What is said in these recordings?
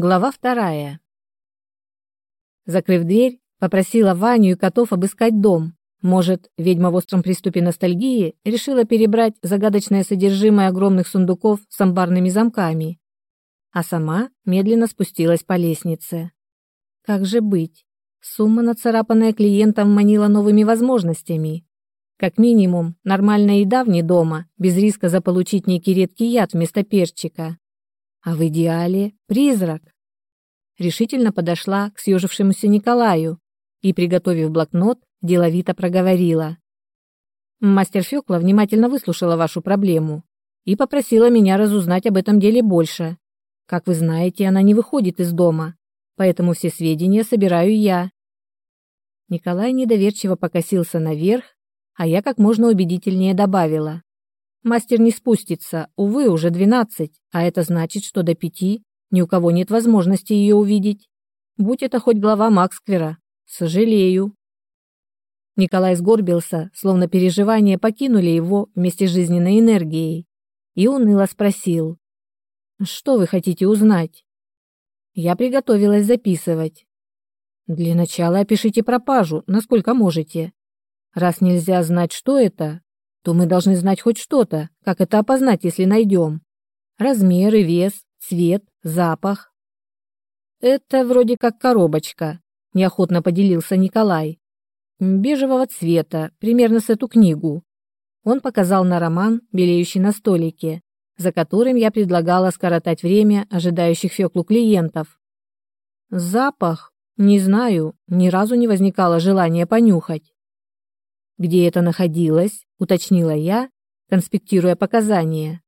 Глава вторая. Закрыв дверь, попросила Ваню и котов обыскать дом. Может, ведьма в остром приступе ностальгии решила перебрать загадочное содержимое огромных сундуков с амбарными замками. А сама медленно спустилась по лестнице. Как же быть? Сумма, нацарапанная клиентом, манила новыми возможностями. Как минимум, нормальная еда вне дома, без риска заполучить некий редкий яд вместо перчика а в идеале призрак. Решительно подошла к съежившемуся Николаю и, приготовив блокнот, деловито проговорила. Мастер Фёкла внимательно выслушала вашу проблему и попросила меня разузнать об этом деле больше. Как вы знаете, она не выходит из дома, поэтому все сведения собираю я. Николай недоверчиво покосился наверх, а я как можно убедительнее добавила. Мастер не спустится, увы, уже двенадцать, а это значит, что до пяти ни у кого нет возможности ее увидеть. Будь это хоть глава Максквера. Сожалею. Николай сгорбился, словно переживания покинули его вместе с жизненной энергией, и уныло спросил. «Что вы хотите узнать?» Я приготовилась записывать. «Для начала опишите пропажу, насколько можете. Раз нельзя знать, что это, то мы должны знать хоть что-то, как это опознать, если найдем. Размеры, вес, цвет, запах. Это вроде как коробочка, неохотно поделился Николай. Бежевого цвета, примерно с эту книгу. Он показал на роман, белеющий на столике, за которым я предлагала скоротать время ожидающих Феклу клиентов. Запах? Не знаю, ни разу не возникало желания понюхать. Где это находилось? уточнила я, конспектируя показания.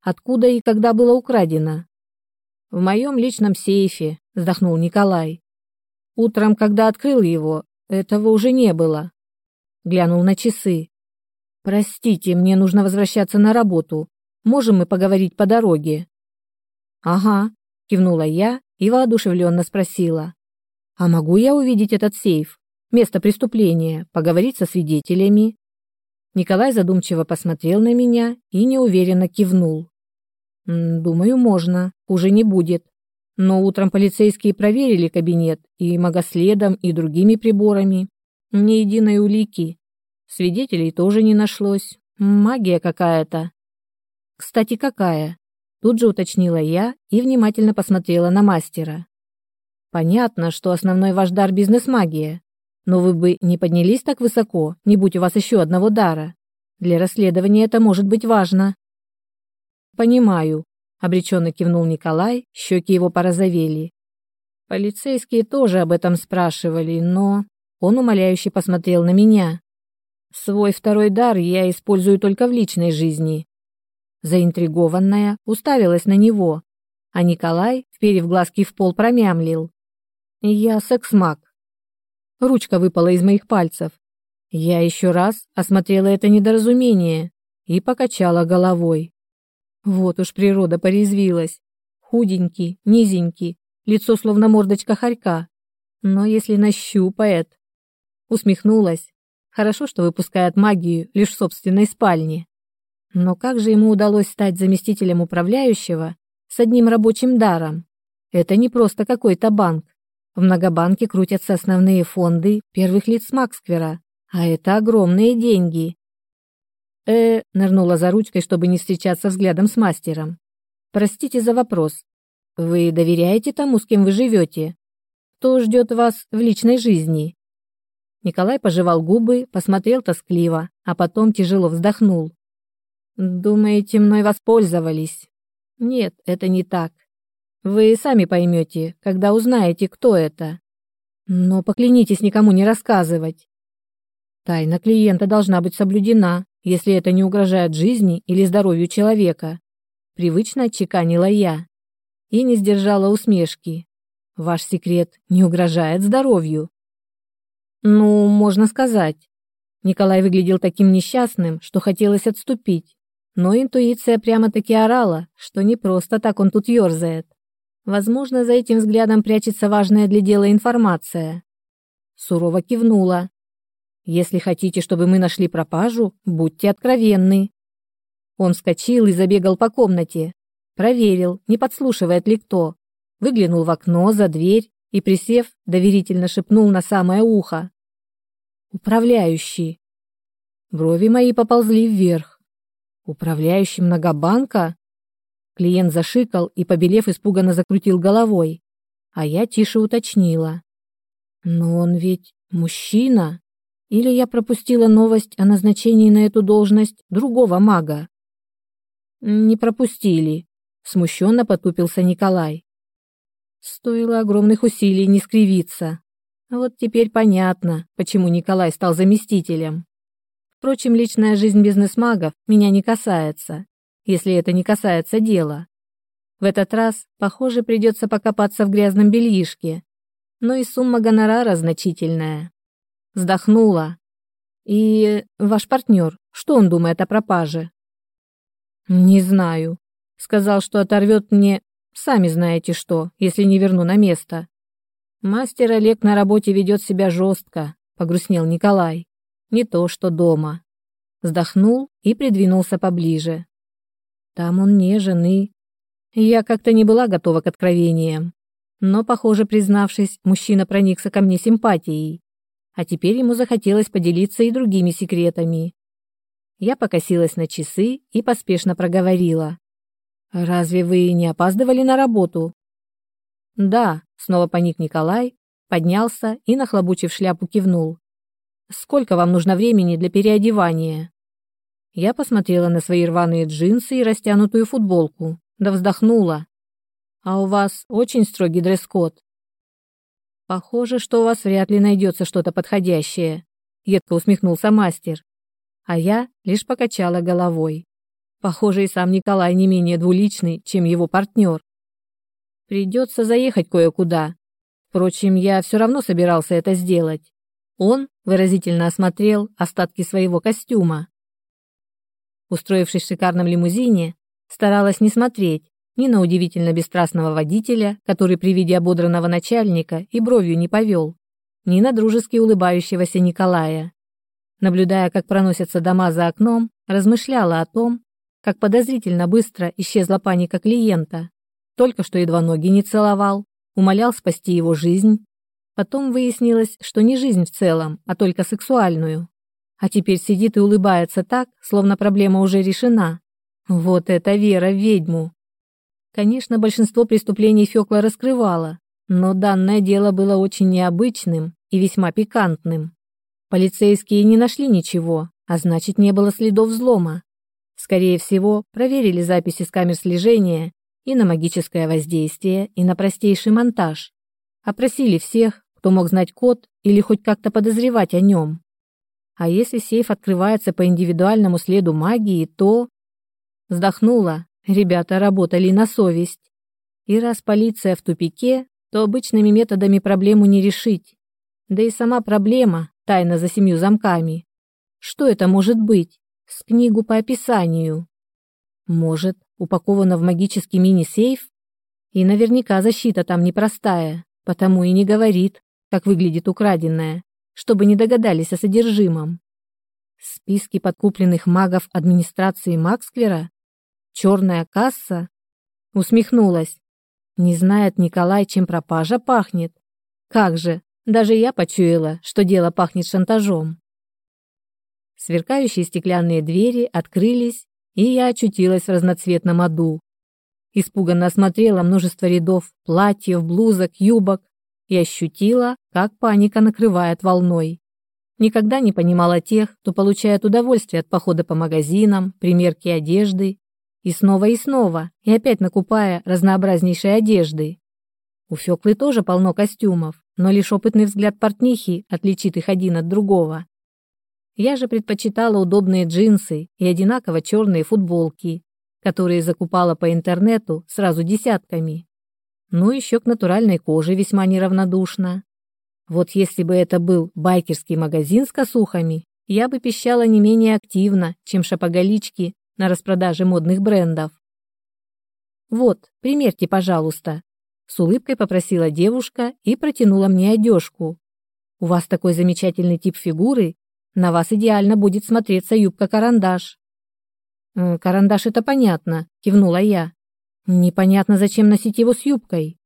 Откуда и когда было украдено? В моем личном сейфе, вздохнул Николай. Утром, когда открыл его, этого уже не было. Глянул на часы. Простите, мне нужно возвращаться на работу. Можем мы поговорить по дороге? Ага, кивнула я и воодушевленно спросила: "А могу я увидеть этот сейф? Место преступления, поговорить со свидетелями?" Николай задумчиво посмотрел на меня и неуверенно кивнул. «Думаю, можно. Хуже не будет. Но утром полицейские проверили кабинет и магоследом, и другими приборами. Ни единой улики. Свидетелей тоже не нашлось. Магия какая-то». «Кстати, какая?» Тут же уточнила я и внимательно посмотрела на мастера. «Понятно, что основной ваш дар – бизнес-магия. Но вы бы не поднялись так высоко, не будь у вас еще одного дара. Для расследования это может быть важно. Понимаю, обреченно кивнул Николай, щеки его порозовели. Полицейские тоже об этом спрашивали, но он умоляюще посмотрел на меня. Свой второй дар я использую только в личной жизни. Заинтригованная, уставилась на него, а Николай, вперев глазки в пол, промямлил: "Я секс-маг. Ручка выпала из моих пальцев. Я еще раз осмотрела это недоразумение и покачала головой. Вот уж природа порезвилась. Худенький, низенький, лицо словно мордочка хорька. Но если нащупает... Усмехнулась. Хорошо, что выпускает магию лишь в собственной спальне. Но как же ему удалось стать заместителем управляющего с одним рабочим даром? Это не просто какой-то банк. В многобанке крутятся основные фонды первых лиц Максквера, а это огромные деньги. Э, нырнула за ручкой, чтобы не встречаться взглядом с мастером. Простите за вопрос. Вы доверяете тому, с кем вы живете? Кто ждет вас в личной жизни? Николай пожевал губы, посмотрел тоскливо, а потом тяжело вздохнул. Думаете, мной воспользовались? Нет, это не так. Вы сами поймете, когда узнаете, кто это. Но поклянитесь никому не рассказывать. Тайна клиента должна быть соблюдена, если это не угрожает жизни или здоровью человека. Привычно отчеканила я и не сдержала усмешки. Ваш секрет не угрожает здоровью. Ну, можно сказать. Николай выглядел таким несчастным, что хотелось отступить. Но интуиция прямо-таки орала, что не просто так он тут ерзает. Возможно, за этим взглядом прячется важная для дела информация. Сурово кивнула. Если хотите, чтобы мы нашли пропажу, будьте откровенны. Он вскочил и забегал по комнате. Проверил, не подслушивает ли кто. выглянул в окно за дверь и, присев, доверительно шепнул на самое ухо. «Управляющий». Брови мои поползли вверх. «Управляющий многобанка?» Клиент зашикал и, побелев, испуганно закрутил головой. А я тише уточнила. «Но он ведь мужчина?» Или я пропустила новость о назначении на эту должность другого мага? Не пропустили, смущенно потупился Николай. Стоило огромных усилий не скривиться. Вот теперь понятно, почему Николай стал заместителем. Впрочем, личная жизнь бизнес-магов меня не касается, если это не касается дела. В этот раз, похоже, придется покопаться в грязном бельишке, но и сумма гонорара значительная вздохнула. И ваш партнер, что он думает о пропаже? Не знаю. Сказал, что оторвет мне, сами знаете что, если не верну на место. Мастер Олег на работе ведет себя жестко, погрустнел Николай. Не то, что дома. Вздохнул и придвинулся поближе. Там он нежен и... Я как-то не была готова к откровениям. Но, похоже, признавшись, мужчина проникся ко мне симпатией а теперь ему захотелось поделиться и другими секретами. Я покосилась на часы и поспешно проговорила. «Разве вы не опаздывали на работу?» «Да», — снова поник Николай, поднялся и, нахлобучив шляпу, кивнул. «Сколько вам нужно времени для переодевания?» Я посмотрела на свои рваные джинсы и растянутую футболку, да вздохнула. «А у вас очень строгий дресс-код?» Похоже, что у вас вряд ли найдется что-то подходящее, едко усмехнулся мастер. А я лишь покачала головой. Похоже, и сам Николай не менее двуличный, чем его партнер. Придется заехать кое-куда. Впрочем, я все равно собирался это сделать. Он выразительно осмотрел остатки своего костюма. Устроившись в шикарном лимузине, старалась не смотреть, ни на удивительно бесстрастного водителя, который при виде ободранного начальника и бровью не повел, ни на дружески улыбающегося Николая. Наблюдая, как проносятся дома за окном, размышляла о том, как подозрительно быстро исчезла паника клиента. Только что едва ноги не целовал, умолял спасти его жизнь. Потом выяснилось, что не жизнь в целом, а только сексуальную. А теперь сидит и улыбается так, словно проблема уже решена. Вот это вера в ведьму. Конечно, большинство преступлений Фёкла раскрывала, но данное дело было очень необычным и весьма пикантным. Полицейские не нашли ничего, а значит, не было следов взлома. Скорее всего, проверили записи с камер слежения и на магическое воздействие, и на простейший монтаж. Опросили всех, кто мог знать код или хоть как-то подозревать о нем. А если сейф открывается по индивидуальному следу магии, то... Вздохнула, Ребята работали на совесть. И раз полиция в тупике, то обычными методами проблему не решить. Да и сама проблема тайна за семью замками. Что это может быть? С книгу по описанию. Может, упаковано в магический мини-сейф? И наверняка защита там непростая, потому и не говорит, как выглядит украденное, чтобы не догадались о содержимом. Списки подкупленных магов администрации Максквера Черная касса? Усмехнулась. Не знает Николай, чем пропажа пахнет. Как же, даже я почуяла, что дело пахнет шантажом. Сверкающие стеклянные двери открылись, и я очутилась в разноцветном аду. Испуганно осмотрела множество рядов платьев, блузок, юбок и ощутила, как паника накрывает волной. Никогда не понимала тех, кто получает удовольствие от похода по магазинам, примерки одежды и снова и снова, и опять накупая разнообразнейшей одежды. У Фёклы тоже полно костюмов, но лишь опытный взгляд портнихи отличит их один от другого. Я же предпочитала удобные джинсы и одинаково черные футболки, которые закупала по интернету сразу десятками. Ну, еще к натуральной коже весьма неравнодушна. Вот если бы это был байкерский магазин с косухами, я бы пищала не менее активно, чем шапоголички на распродаже модных брендов. «Вот, примерьте, пожалуйста», — с улыбкой попросила девушка и протянула мне одежку. «У вас такой замечательный тип фигуры, на вас идеально будет смотреться юбка-карандаш». «Э, «Карандаш — это понятно», — кивнула я. «Непонятно, зачем носить его с юбкой.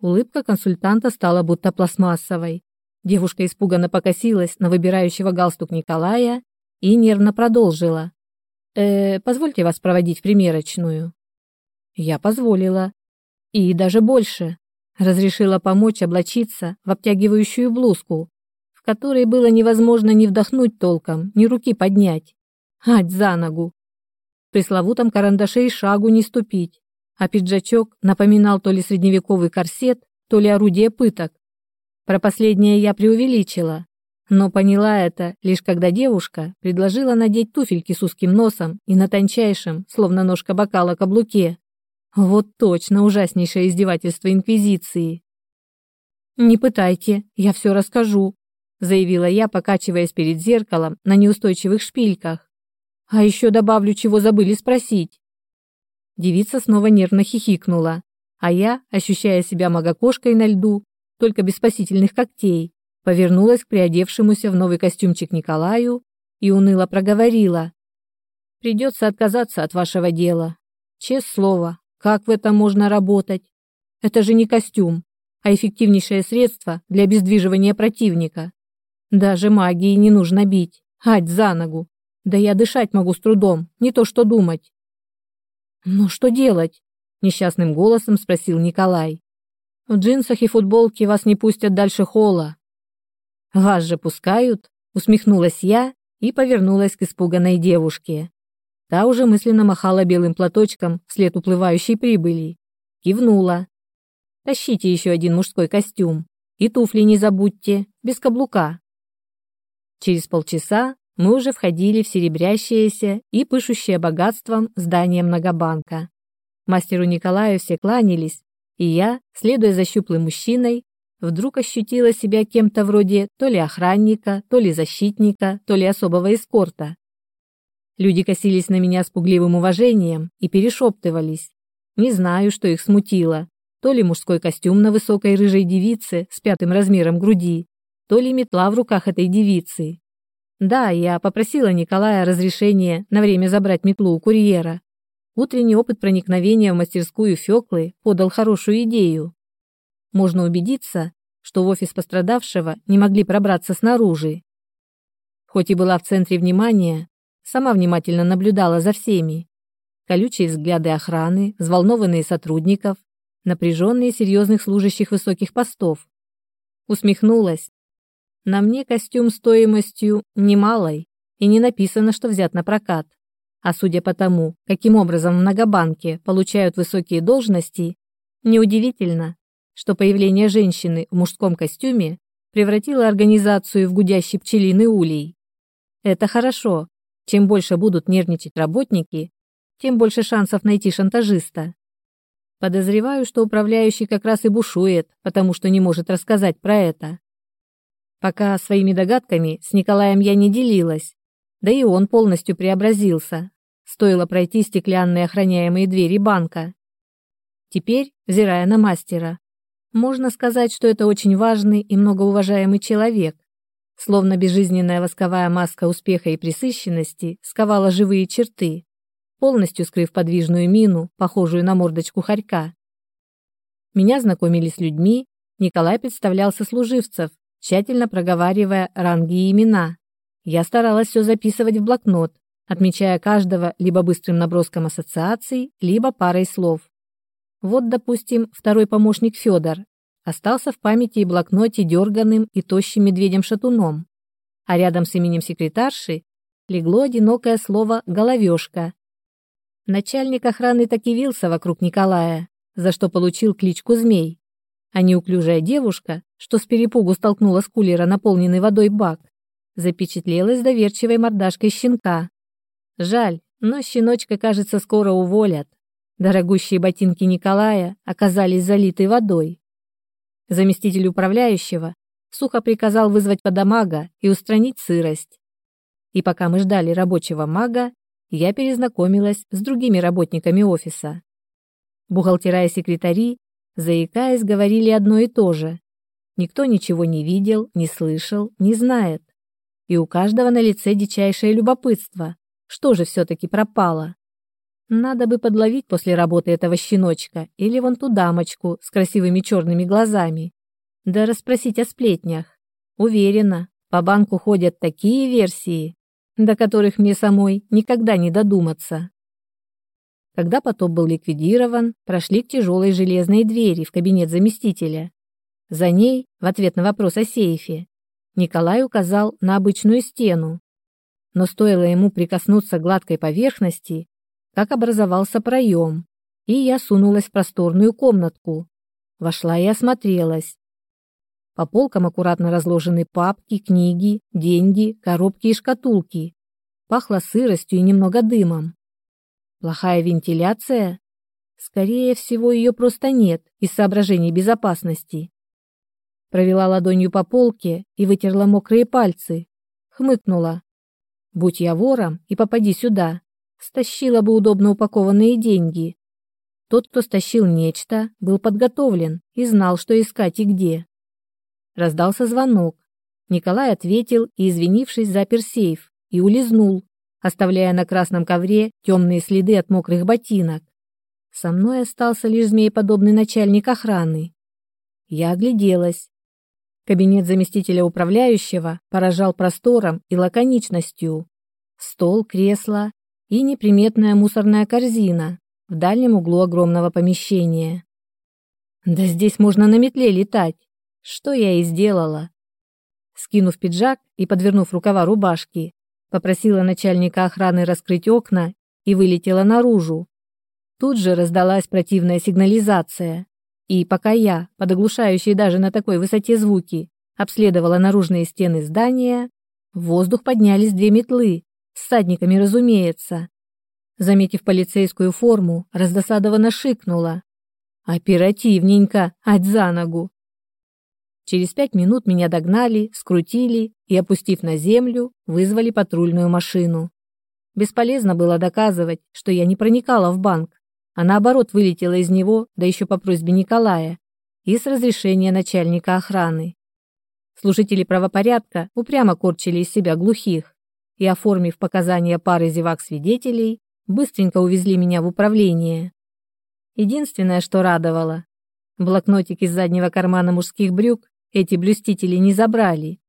Улыбка консультанта стала будто пластмассовой. Девушка испуганно покосилась на выбирающего галстук Николая и нервно продолжила. «Э, позвольте вас проводить в примерочную». Я позволила. И даже больше. Разрешила помочь облачиться в обтягивающую блузку, в которой было невозможно ни вдохнуть толком, ни руки поднять. Ать за ногу. В пресловутом карандаше и шагу не ступить, а пиджачок напоминал то ли средневековый корсет, то ли орудие пыток. Про последнее я преувеличила, но поняла это лишь когда девушка предложила надеть туфельки с узким носом и на тончайшем, словно ножка бокала, каблуке. Вот точно ужаснейшее издевательство Инквизиции. «Не пытайте, я все расскажу», — заявила я, покачиваясь перед зеркалом на неустойчивых шпильках. «А еще добавлю, чего забыли спросить». Девица снова нервно хихикнула, а я, ощущая себя магокошкой на льду, только без спасительных когтей, повернулась к приодевшемуся в новый костюмчик Николаю и уныло проговорила. «Придется отказаться от вашего дела. Честное слово, как в этом можно работать? Это же не костюм, а эффективнейшее средство для обездвиживания противника. Даже магии не нужно бить, ать за ногу. Да я дышать могу с трудом, не то что думать. «Ну что делать?» – несчастным голосом спросил Николай. «В джинсах и футболке вас не пустят дальше холла». «Вас же пускают?» – усмехнулась я и повернулась к испуганной девушке. Та уже мысленно махала белым платочком вслед уплывающей прибыли. Кивнула. «Тащите еще один мужской костюм. И туфли не забудьте, без каблука». Через полчаса мы уже входили в серебрящееся и пышущее богатством здание многобанка. Мастеру Николаю все кланялись, и я, следуя за щуплым мужчиной, вдруг ощутила себя кем-то вроде то ли охранника, то ли защитника, то ли особого эскорта. Люди косились на меня с пугливым уважением и перешептывались. Не знаю, что их смутило. То ли мужской костюм на высокой рыжей девице с пятым размером груди, то ли метла в руках этой девицы. Да, я попросила Николая разрешения на время забрать метлу у курьера. Утренний опыт проникновения в мастерскую Фёклы подал хорошую идею. Можно убедиться, что в офис пострадавшего не могли пробраться снаружи. Хоть и была в центре внимания, сама внимательно наблюдала за всеми. Колючие взгляды охраны, взволнованные сотрудников, напряженные серьезных служащих высоких постов. Усмехнулась на мне костюм стоимостью немалой, и не написано, что взят на прокат. А судя по тому, каким образом в многобанке получают высокие должности, неудивительно, что появление женщины в мужском костюме превратило организацию в гудящий пчелиный улей. Это хорошо. Чем больше будут нервничать работники, тем больше шансов найти шантажиста. Подозреваю, что управляющий как раз и бушует, потому что не может рассказать про это. Пока своими догадками с Николаем я не делилась, да и он полностью преобразился. Стоило пройти стеклянные охраняемые двери банка. Теперь, взирая на мастера, можно сказать, что это очень важный и многоуважаемый человек. Словно безжизненная восковая маска успеха и присыщенности сковала живые черты, полностью скрыв подвижную мину, похожую на мордочку хорька. Меня знакомили с людьми, Николай представлял сослуживцев, тщательно проговаривая ранги и имена. Я старалась все записывать в блокнот, отмечая каждого либо быстрым наброском ассоциаций, либо парой слов. Вот, допустим, второй помощник Федор остался в памяти и блокноте дерганым и тощим медведем-шатуном, а рядом с именем секретарши легло одинокое слово «головешка». Начальник охраны так и вился вокруг Николая, за что получил кличку «Змей», а неуклюжая девушка, что с перепугу столкнула с кулера наполненный водой бак, запечатлелась доверчивой мордашкой щенка. Жаль, но щеночка, кажется, скоро уволят. Дорогущие ботинки Николая оказались залиты водой. Заместитель управляющего сухо приказал вызвать подомага и устранить сырость. И пока мы ждали рабочего мага, я перезнакомилась с другими работниками офиса. Бухгалтера и секретари заикаясь, говорили одно и то же. Никто ничего не видел, не слышал, не знает. И у каждого на лице дичайшее любопытство. Что же все-таки пропало? Надо бы подловить после работы этого щеночка или вон ту дамочку с красивыми черными глазами. Да расспросить о сплетнях. Уверена, по банку ходят такие версии, до которых мне самой никогда не додуматься. Когда потоп был ликвидирован, прошли к тяжелой железной двери в кабинет заместителя. За ней, в ответ на вопрос о сейфе, Николай указал на обычную стену. Но стоило ему прикоснуться к гладкой поверхности, как образовался проем, и я сунулась в просторную комнатку. Вошла и осмотрелась. По полкам аккуратно разложены папки, книги, деньги, коробки и шкатулки. Пахло сыростью и немного дымом. Плохая вентиляция? Скорее всего, ее просто нет из соображений безопасности. Провела ладонью по полке и вытерла мокрые пальцы. Хмыкнула. Будь я вором и попади сюда, стащила бы удобно упакованные деньги. Тот, кто стащил нечто, был подготовлен и знал, что искать и где. Раздался звонок. Николай ответил и, извинившись, запер сейф и улизнул, оставляя на красном ковре темные следы от мокрых ботинок. Со мной остался лишь змееподобный начальник охраны. Я огляделась. Кабинет заместителя управляющего поражал простором и лаконичностью. Стол, кресло и неприметная мусорная корзина в дальнем углу огромного помещения. Да здесь можно на метле летать, что я и сделала. Скинув пиджак и подвернув рукава рубашки, попросила начальника охраны раскрыть окна и вылетела наружу. Тут же раздалась противная сигнализация, и пока я, под оглушающие даже на такой высоте звуки, обследовала наружные стены здания, в воздух поднялись две метлы, с садниками, разумеется. Заметив полицейскую форму, раздосадованно шикнула. «Оперативненько, ать за ногу!» Через пять минут меня догнали, скрутили и, опустив на землю, вызвали патрульную машину. Бесполезно было доказывать, что я не проникала в банк, а наоборот вылетела из него, да еще по просьбе Николая, и с разрешения начальника охраны. Служители правопорядка упрямо корчили из себя глухих и, оформив показания пары зевак-свидетелей, быстренько увезли меня в управление. Единственное, что радовало, блокнотик из заднего кармана мужских брюк эти блюстители не забрали.